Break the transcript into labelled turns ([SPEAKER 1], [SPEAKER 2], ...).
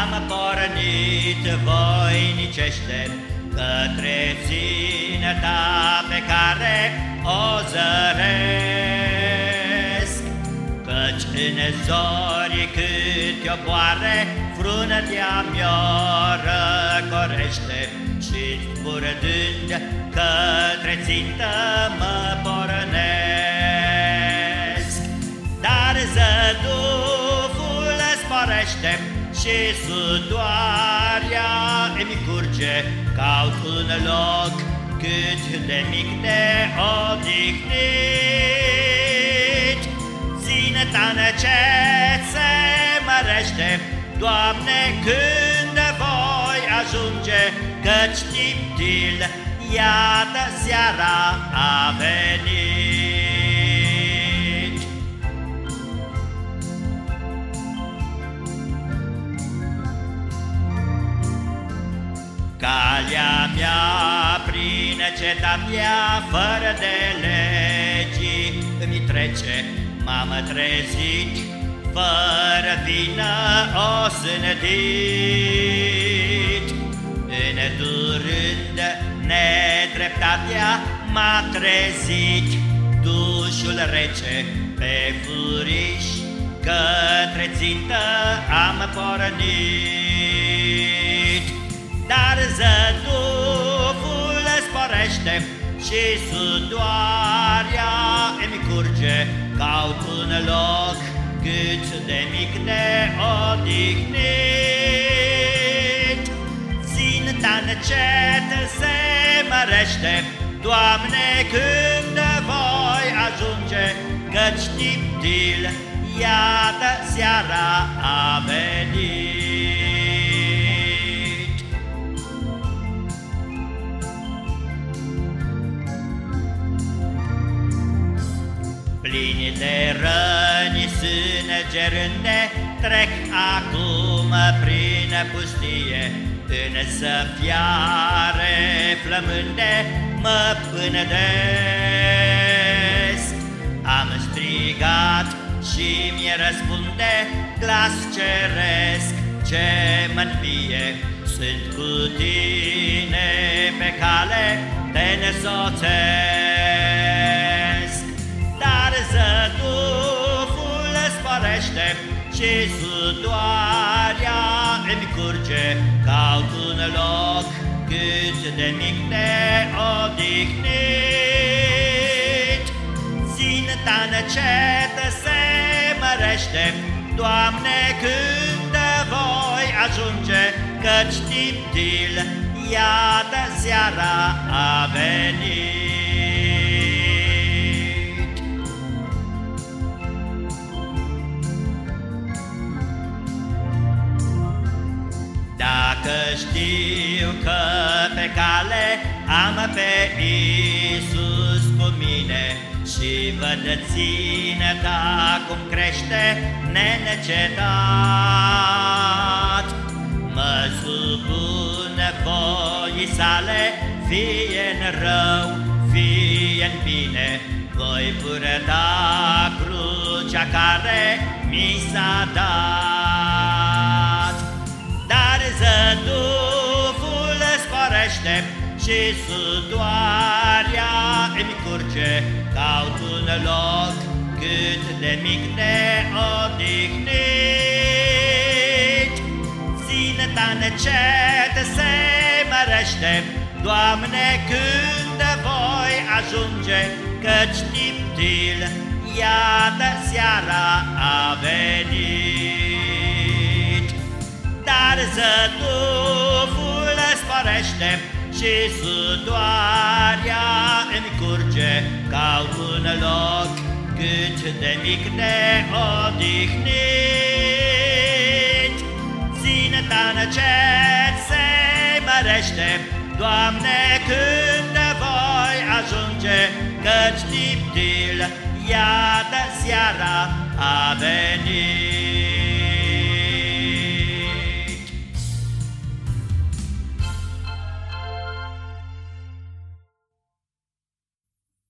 [SPEAKER 1] am pornit voinicește Către ținăta pe care o zăresc. Căci în zori cât o boare Frunătea mi-o răcorește Și zburădând către țintă mă pornesc sporește și sudoarea îmi curge, caut un loc cât de mic de odihnit. Ține-ta ce se mărește, Doamne, când voi ajunge, Căci tiptil, iată seara a venit. Calea mea prin cetatea fără de legii Îmi trece, m-am trezit, fără vină o sânătit. Îndurând nedreptatea m-a trezit Dușul rece pe furiș Către țintă am pornit dar zăduful sporește și sudoarea îmi curge, Caut un loc cât de mic de odihnit. Ținta încet se mărește, Doamne, când voi ajunge, Căci tiptil, iată, seara a venit. Sângerânde Trec acum prin pustie. Însă fiare flămânde mă pânădesc Am strigat și mi răspunde glas ceresc Ce mă sunt cu tine pe cale, te nesoțesc aștept și sudoarea îmi curge, Caut un loc cât de mic de odihnit. Ținta încet se mărește, Doamne, când voi ajunge, Căci tiptil, iată seara a venit. Știu că pe cale am pe Iisus cu mine Și văd ține ta cum crește nenecetat. Mă supun voii sale, fie în rău, fie în bine. Voi purăta crucea care mi s-a dat sporește și sudoarea îmi curge, Caut un loc cât de mic de odihnit. Ține-ta încet se mărește, Doamne, când voi ajunge, Căci tiptil, iată seara a venit. Dar zăduful sporește și sudoarea îmi curge Caut un loc cât de mic de odihnit Ține-ta încet se mărește Doamne, când voi ajunge Căci tiptil, iată seara a venit